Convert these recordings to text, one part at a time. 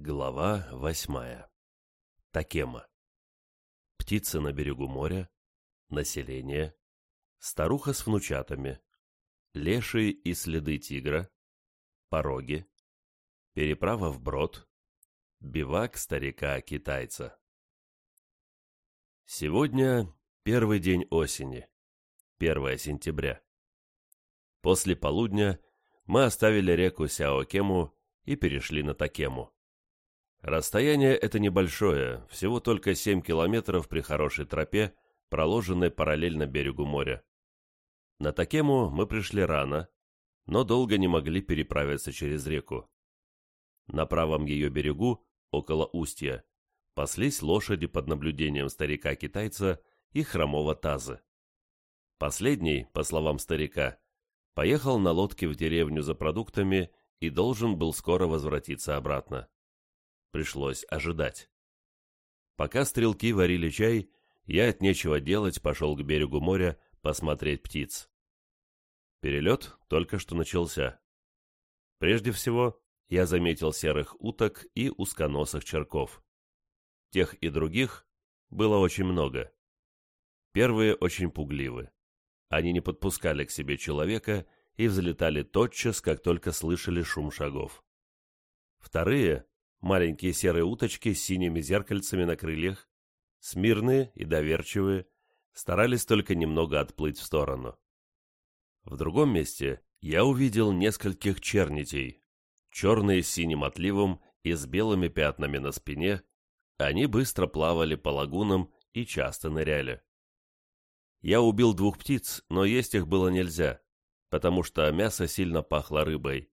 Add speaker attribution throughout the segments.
Speaker 1: Глава восьмая. Такема. Птицы на берегу моря, население, старуха с внучатами, леший и следы тигра, пороги, переправа в брод, бивак старика-китайца. Сегодня первый день осени, 1 сентября. После полудня мы оставили реку Сяокему и перешли на Такему. Расстояние это небольшое, всего только 7 километров при хорошей тропе, проложенной параллельно берегу моря. На Такему мы пришли рано, но долго не могли переправиться через реку. На правом ее берегу, около устья, паслись лошади под наблюдением старика-китайца и хромого таза. Последний, по словам старика, поехал на лодке в деревню за продуктами и должен был скоро возвратиться обратно. Пришлось ожидать. Пока стрелки варили чай, я от нечего делать пошел к берегу моря посмотреть птиц. Перелет только что начался. Прежде всего, я заметил серых уток и узконосых черков. Тех и других было очень много. Первые очень пугливы. Они не подпускали к себе человека и взлетали тотчас, как только слышали шум шагов. Вторые маленькие серые уточки с синими зеркальцами на крыльях, смирные и доверчивые, старались только немного отплыть в сторону. В другом месте я увидел нескольких чернитей, черные с синим отливом и с белыми пятнами на спине, они быстро плавали по лагунам и часто ныряли. Я убил двух птиц, но есть их было нельзя, потому что мясо сильно пахло рыбой.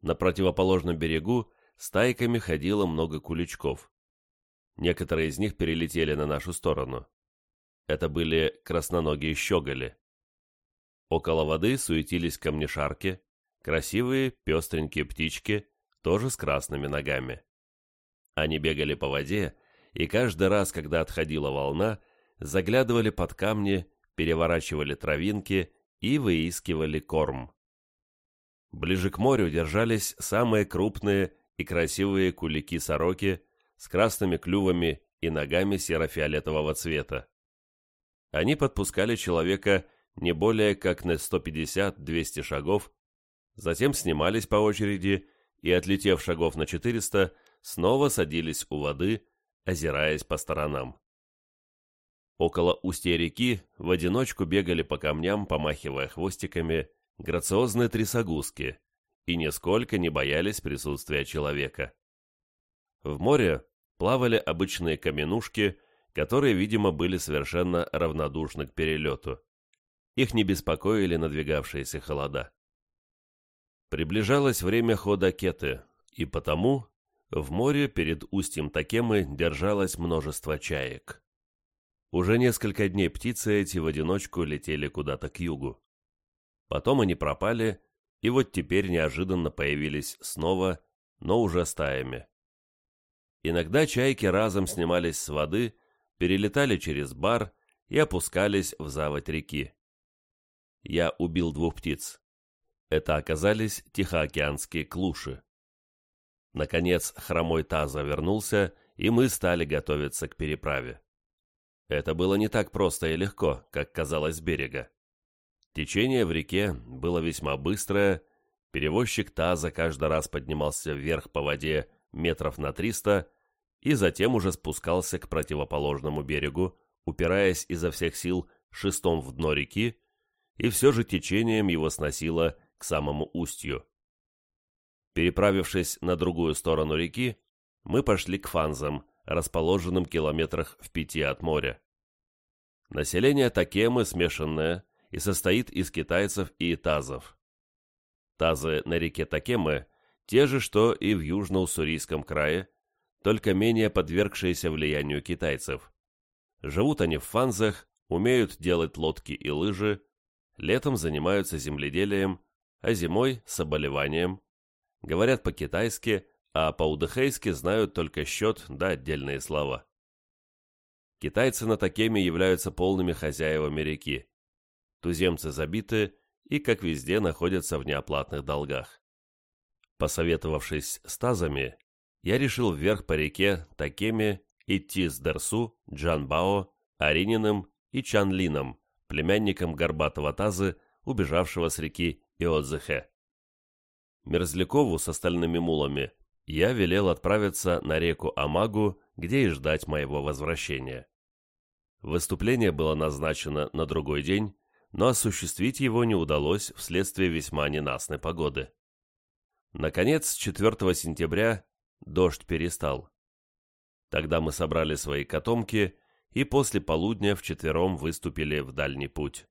Speaker 1: На противоположном берегу стайками ходило много куличков. Некоторые из них перелетели на нашу сторону. Это были красноногие щеголи. Около воды суетились камнешарки, красивые пестренькие птички, тоже с красными ногами. Они бегали по воде, и каждый раз, когда отходила волна, заглядывали под камни, переворачивали травинки и выискивали корм. Ближе к морю держались самые крупные и красивые кулики-сороки с красными клювами и ногами серо-фиолетового цвета. Они подпускали человека не более как на 150-200 шагов, затем снимались по очереди и, отлетев шагов на 400, снова садились у воды, озираясь по сторонам. Около устья реки в одиночку бегали по камням, помахивая хвостиками, грациозные трясогузки – и нисколько не боялись присутствия человека. В море плавали обычные каменушки, которые, видимо, были совершенно равнодушны к перелету. Их не беспокоили надвигавшиеся холода. Приближалось время хода кеты, и потому в море перед устьем Такемы держалось множество чаек. Уже несколько дней птицы эти в одиночку летели куда-то к югу. Потом они пропали, и вот теперь неожиданно появились снова, но уже стаями. Иногда чайки разом снимались с воды, перелетали через бар и опускались в заводь реки. Я убил двух птиц. Это оказались тихоокеанские клуши. Наконец хромой таза вернулся, и мы стали готовиться к переправе. Это было не так просто и легко, как казалось с берега. Течение в реке было весьма быстрое, перевозчик таза каждый раз поднимался вверх по воде метров на триста и затем уже спускался к противоположному берегу, упираясь изо всех сил шестом в дно реки, и все же течением его сносило к самому устью. Переправившись на другую сторону реки, мы пошли к фанзам, расположенным километрах в пяти от моря. Население Такемы смешанное, и состоит из китайцев и тазов. Тазы на реке Такемы те же, что и в Южно-Уссурийском крае, только менее подвергшиеся влиянию китайцев. Живут они в фанзах, умеют делать лодки и лыжи, летом занимаются земледелием, а зимой – соболеванием. Говорят по-китайски, а по-удыхейски знают только счет да отдельные слова. Китайцы на Такеме являются полными хозяевами реки туземцы забиты и, как везде, находятся в неоплатных долгах. Посоветовавшись с тазами, я решил вверх по реке Такеме идти с Дерсу, Джанбао, Арининым и Чанлином, племянником Горбатого Тазы, убежавшего с реки Иодзехе. Мерзлякову с остальными мулами я велел отправиться на реку Амагу, где и ждать моего возвращения. Выступление было назначено на другой день, но осуществить его не удалось вследствие весьма ненастной погоды. Наконец, 4 сентября дождь перестал. Тогда мы собрали свои котомки и после полудня вчетвером выступили в дальний путь.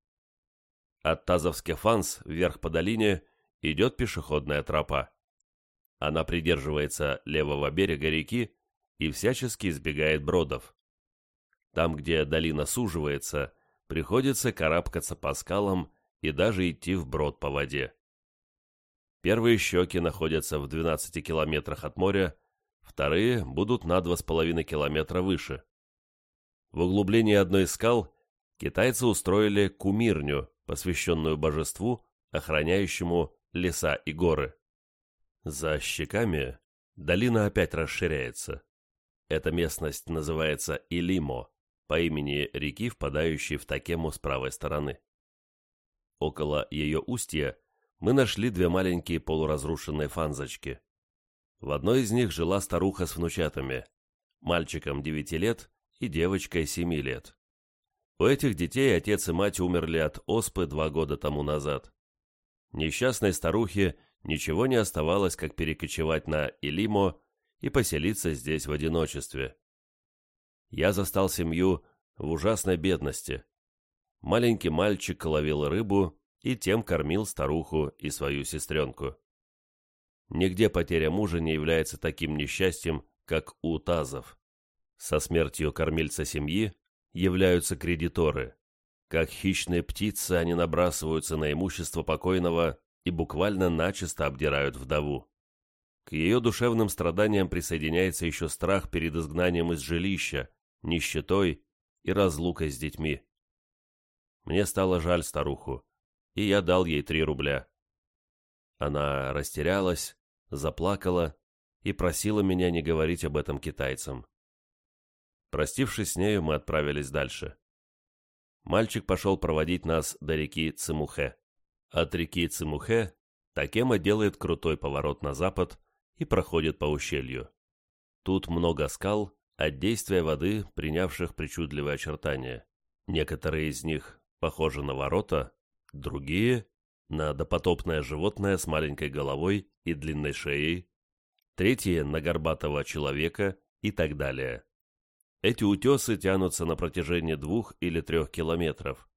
Speaker 1: От Тазовских фанс вверх по долине идет пешеходная тропа. Она придерживается левого берега реки и всячески избегает бродов. Там, где долина суживается, приходится карабкаться по скалам и даже идти вброд по воде. Первые щеки находятся в 12 километрах от моря, вторые будут на 2,5 километра выше. В углублении одной из скал китайцы устроили кумирню, посвященную божеству, охраняющему леса и горы. За щеками долина опять расширяется. Эта местность называется Илимо, по имени реки, впадающей в Такему с правой стороны. Около ее устья мы нашли две маленькие полуразрушенные фанзочки. В одной из них жила старуха с внучатами, мальчиком девяти лет и девочкой семи лет. У этих детей отец и мать умерли от оспы два года тому назад. Несчастной старухе ничего не оставалось, как перекочевать на Илимо и поселиться здесь в одиночестве. Я застал семью в ужасной бедности. Маленький мальчик ловил рыбу и тем кормил старуху и свою сестренку. Нигде потеря мужа не является таким несчастьем, как у тазов. Со смертью кормильца семьи являются кредиторы. Как хищные птицы они набрасываются на имущество покойного и буквально начисто обдирают вдову. К ее душевным страданиям присоединяется еще страх перед изгнанием из жилища, нищетой и разлукой с детьми. Мне стало жаль старуху, и я дал ей три рубля. Она растерялась, заплакала и просила меня не говорить об этом китайцам. Простившись с нею, мы отправились дальше. Мальчик пошел проводить нас до реки Цимухе. От реки Цимухе Такема делает крутой поворот на запад и проходит по ущелью. Тут много скал, от действия воды, принявших причудливые очертания. Некоторые из них похожи на ворота, другие — на допотопное животное с маленькой головой и длинной шеей, третьи — на горбатого человека и так далее. Эти утесы тянутся на протяжении двух или трех километров.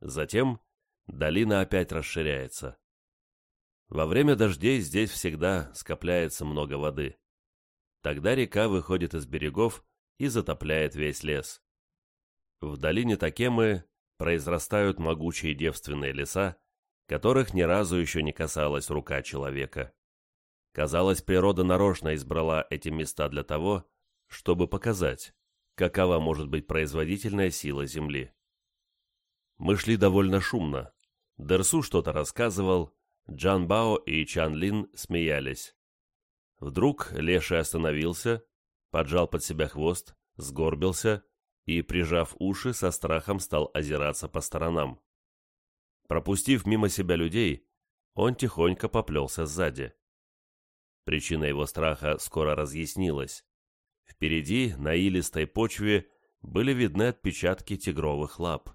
Speaker 1: Затем долина опять расширяется. Во время дождей здесь всегда скопляется много воды. Тогда река выходит из берегов и затопляет весь лес. В долине Такемы произрастают могучие девственные леса, которых ни разу еще не касалась рука человека. Казалось, природа нарочно избрала эти места для того, чтобы показать, какова может быть производительная сила Земли. Мы шли довольно шумно. Дерсу что-то рассказывал, Джан Бао и Чан Лин смеялись. Вдруг Леший остановился, поджал под себя хвост, сгорбился и, прижав уши, со страхом стал озираться по сторонам. Пропустив мимо себя людей, он тихонько поплелся сзади. Причина его страха скоро разъяснилась. Впереди, на илистой почве, были видны отпечатки тигровых лап.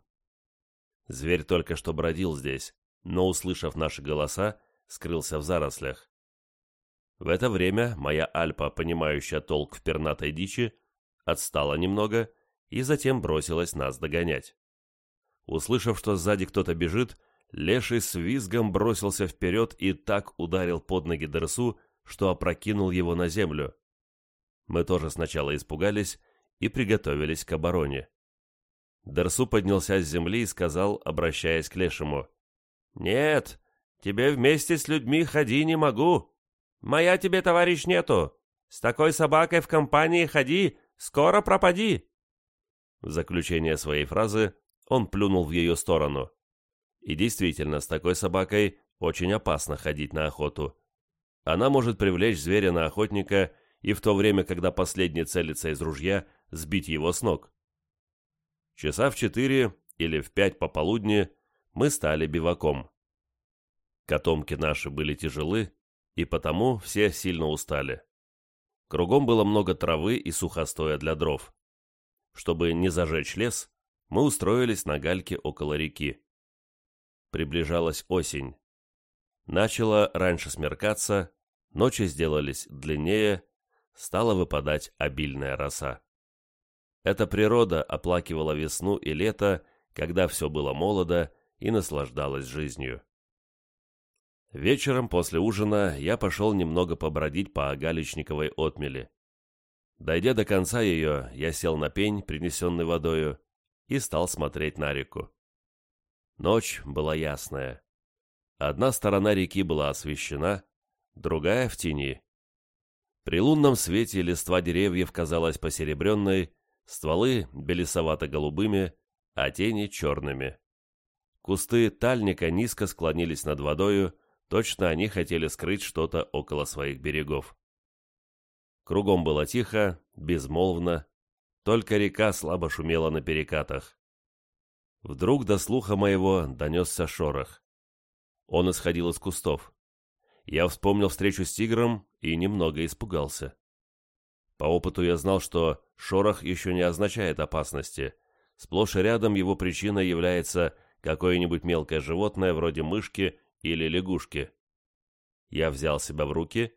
Speaker 1: Зверь только что бродил здесь, но, услышав наши голоса, скрылся в зарослях. В это время моя Альпа, понимающая толк в пернатой дичи, отстала немного и затем бросилась нас догонять. Услышав, что сзади кто-то бежит, Леший с визгом бросился вперед и так ударил под ноги Дерсу, что опрокинул его на землю. Мы тоже сначала испугались и приготовились к обороне. Дерсу поднялся с земли и сказал, обращаясь к Лешему, «Нет, тебе вместе с людьми ходи не могу. Моя тебе, товарищ, нету. С такой собакой в компании ходи, скоро пропади. В заключение своей фразы он плюнул в ее сторону. И действительно, с такой собакой очень опасно ходить на охоту. Она может привлечь зверя на охотника и в то время, когда последний целится из ружья, сбить его с ног. Часа в четыре или в пять пополудни мы стали биваком. Котомки наши были тяжелы, и потому все сильно устали. Кругом было много травы и сухостоя для дров. Чтобы не зажечь лес, мы устроились на гальке около реки. Приближалась осень. Начало раньше смеркаться, ночи сделались длиннее, стала выпадать обильная роса. Эта природа оплакивала весну и лето, когда все было молодо и наслаждалась жизнью. Вечером после ужина я пошел немного побродить по Галичниковой отмели. Дойдя до конца ее, я сел на пень, принесенный водою, и стал смотреть на реку. Ночь была ясная. Одна сторона реки была освещена, другая в тени. При лунном свете листва деревьев казалась посеребренной, стволы белесовато-голубыми, а тени черными. Кусты тальника низко склонились над водою, точно они хотели скрыть что-то около своих берегов. Кругом было тихо, безмолвно, только река слабо шумела на перекатах. Вдруг до слуха моего донесся шорох. Он исходил из кустов. Я вспомнил встречу с тигром и немного испугался. По опыту я знал, что шорох еще не означает опасности. Сплошь и рядом его причиной является какое-нибудь мелкое животное вроде мышки или лягушки. Я взял себя в руки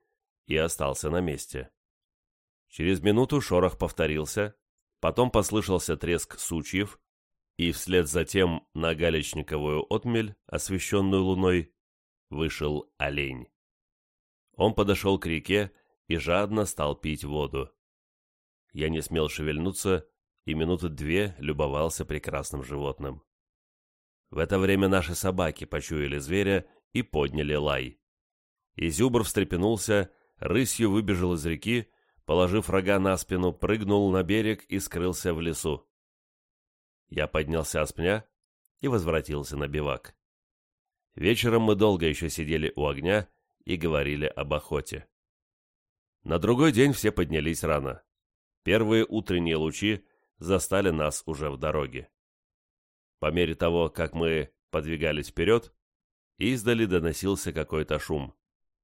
Speaker 1: и остался на месте. Через минуту шорох повторился, потом послышался треск сучьев, и вслед за тем на галечниковую отмель, освещенную луной, вышел олень. Он подошел к реке и жадно стал пить воду. Я не смел шевельнуться и минуты две любовался прекрасным животным. В это время наши собаки почуяли зверя и подняли лай. Изюбр встрепенулся, рысью выбежал из реки, положив рога на спину, прыгнул на берег и скрылся в лесу. Я поднялся с пня и возвратился на бивак. Вечером мы долго еще сидели у огня и говорили об охоте. На другой день все поднялись рано. Первые утренние лучи застали нас уже в дороге. По мере того, как мы подвигались вперед, издали доносился какой-то шум.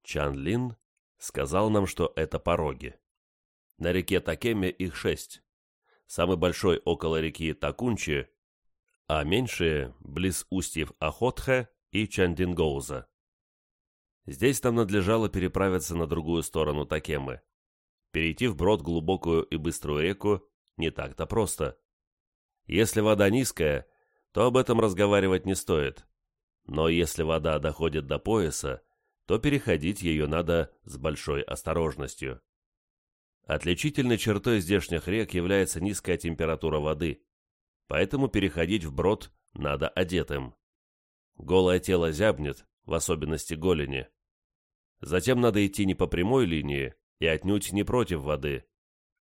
Speaker 1: Чан Лин сказал нам, что это пороги. На реке Такеме их шесть самый большой около реки Такунчи, а меньшие близ устьев Охотхе и Чандингоуза. Здесь нам надлежало переправиться на другую сторону Такемы. Перейти вброд глубокую и быструю реку не так-то просто. Если вода низкая, то об этом разговаривать не стоит. Но если вода доходит до пояса, то переходить ее надо с большой осторожностью. Отличительной чертой здешних рек является низкая температура воды, поэтому переходить вброд надо одетым. Голое тело зябнет, в особенности голени. Затем надо идти не по прямой линии и отнюдь не против воды,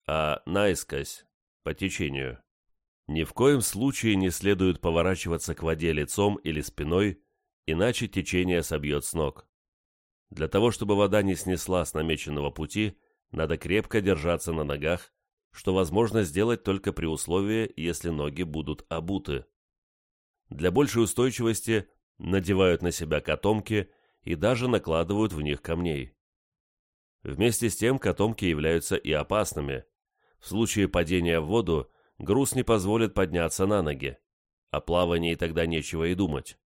Speaker 1: а наискось, по течению. Ни в коем случае не следует поворачиваться к воде лицом или спиной, иначе течение собьет с ног. Для того, чтобы вода не снесла с намеченного пути, надо крепко держаться на ногах, что возможно сделать только при условии, если ноги будут обуты. Для большей устойчивости надевают на себя котомки и даже накладывают в них камней. Вместе с тем котомки являются и опасными. В случае падения в воду груз не позволит подняться на ноги. О плавании тогда нечего и думать.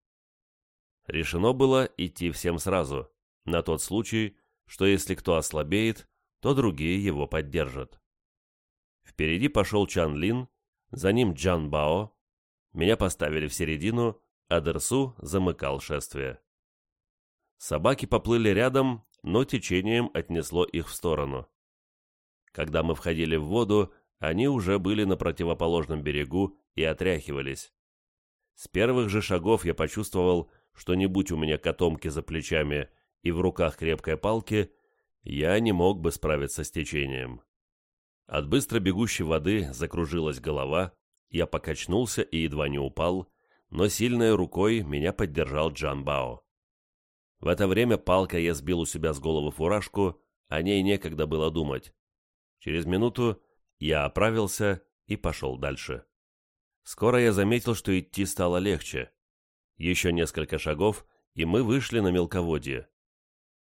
Speaker 1: Решено было идти всем сразу, на тот случай, что если кто ослабеет, то другие его поддержат. Впереди пошел Чан Лин, за ним Джан Бао, меня поставили в середину, а Дерсу замыкал шествие. Собаки поплыли рядом, но течением отнесло их в сторону. Когда мы входили в воду, они уже были на противоположном берегу и отряхивались. С первых же шагов я почувствовал, что не будь у меня котомки за плечами и в руках крепкой палки, я не мог бы справиться с течением. От быстро бегущей воды закружилась голова, я покачнулся и едва не упал, но сильной рукой меня поддержал Джан Бао. В это время палкой я сбил у себя с головы фуражку, о ней некогда было думать. Через минуту я оправился и пошел дальше. Скоро я заметил, что идти стало легче. Еще несколько шагов, и мы вышли на мелководье.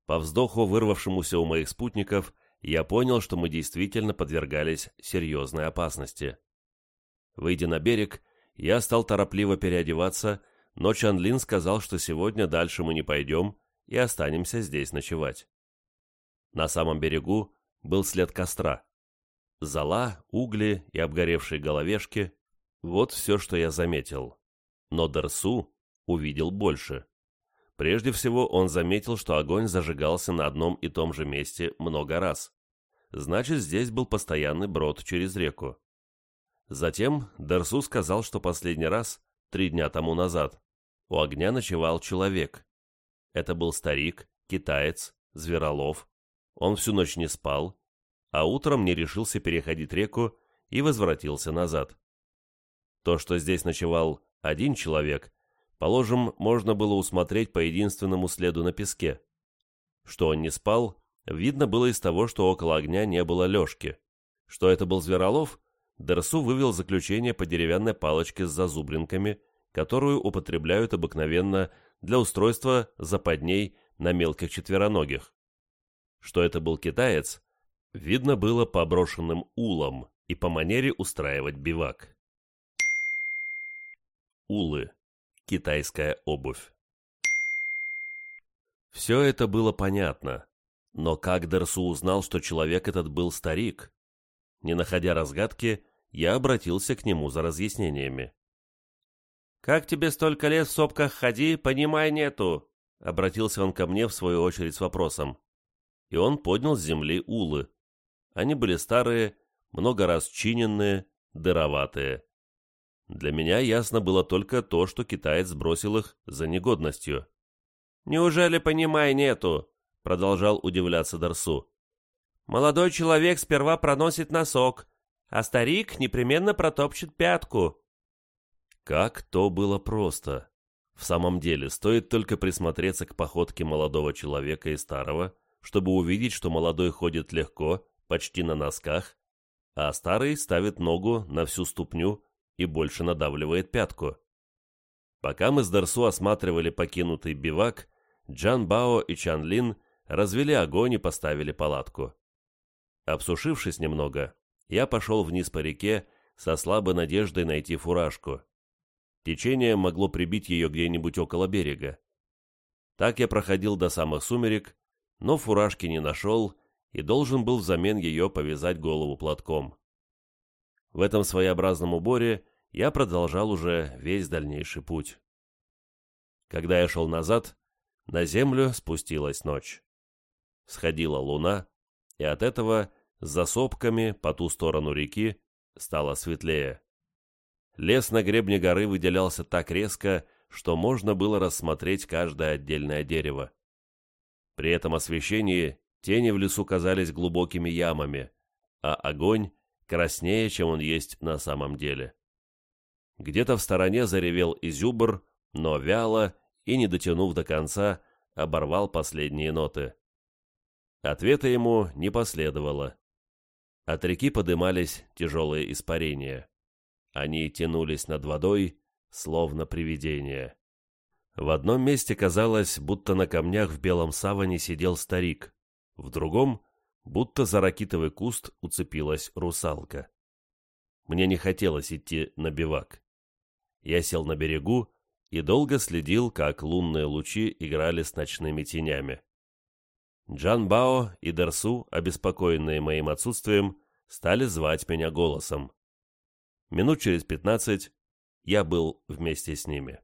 Speaker 1: По вздоху, вырвавшемуся у моих спутников, я понял, что мы действительно подвергались серьезной опасности. Выйдя на берег, я стал торопливо переодеваться, но Чанлин сказал, что сегодня дальше мы не пойдем и останемся здесь ночевать. На самом берегу был след костра. Зола, угли и обгоревшие головешки — вот все, что я заметил. Но Дерсу увидел больше. Прежде всего он заметил, что огонь зажигался на одном и том же месте много раз. Значит, здесь был постоянный брод через реку. Затем Дерсу сказал, что последний раз, три дня тому назад, у огня ночевал человек. Это был старик, китаец, зверолов. Он всю ночь не спал, а утром не решился переходить реку и возвратился назад. То, что здесь ночевал один человек, положим, можно было усмотреть по единственному следу на песке. Что он не спал, видно было из того, что около огня не было лёжки. Что это был зверолов, Дерсу вывел заключение по деревянной палочке с зазубринками, которую употребляют обыкновенно для устройства западней на мелких четвероногих. Что это был китаец, видно было по брошенным улам и по манере устраивать бивак. Улы. Китайская обувь. Все это было понятно, но как Дерсу узнал, что человек этот был старик? Не находя разгадки, я обратился к нему за разъяснениями. «Как тебе столько лет в сопках ходи, понимай нету!» Обратился он ко мне в свою очередь с вопросом. И он поднял с земли улы. Они были старые, много раз чиненные, дыроватые. Для меня ясно было только то, что китаец сбросил их за негодностью. «Неужели понимай нету?» — продолжал удивляться Дарсу. Молодой человек сперва проносит носок, а старик непременно протопчет пятку. Как то было просто. В самом деле, стоит только присмотреться к походке молодого человека и старого, чтобы увидеть, что молодой ходит легко, почти на носках, а старый ставит ногу на всю ступню и больше надавливает пятку. Пока мы с Дарсу осматривали покинутый бивак, Джан Бао и Чан Лин развели огонь и поставили палатку. Обсушившись немного, я пошел вниз по реке со слабой надеждой найти фуражку. Течение могло прибить ее где-нибудь около берега. Так я проходил до самых сумерек, но фуражки не нашел и должен был взамен ее повязать голову платком. В этом своеобразном уборе я продолжал уже весь дальнейший путь. Когда я шел назад, на землю спустилась ночь. Сходила луна, и от этого за сопками по ту сторону реки стало светлее. Лес на гребне горы выделялся так резко, что можно было рассмотреть каждое отдельное дерево. При этом освещении тени в лесу казались глубокими ямами, а огонь краснее, чем он есть на самом деле. Где-то в стороне заревел изюбр, но вяло и, не дотянув до конца, оборвал последние ноты. Ответа ему не последовало. От реки подымались тяжелые испарения. Они тянулись над водой, словно привидения. В одном месте казалось, будто на камнях в белом саване сидел старик, в другом, будто за ракитовый куст уцепилась русалка. Мне не хотелось идти на бивак. Я сел на берегу и долго следил, как лунные лучи играли с ночными тенями. Джан Бао и Дерсу, обеспокоенные моим отсутствием, стали звать меня голосом. Минут через пятнадцать я был вместе с ними.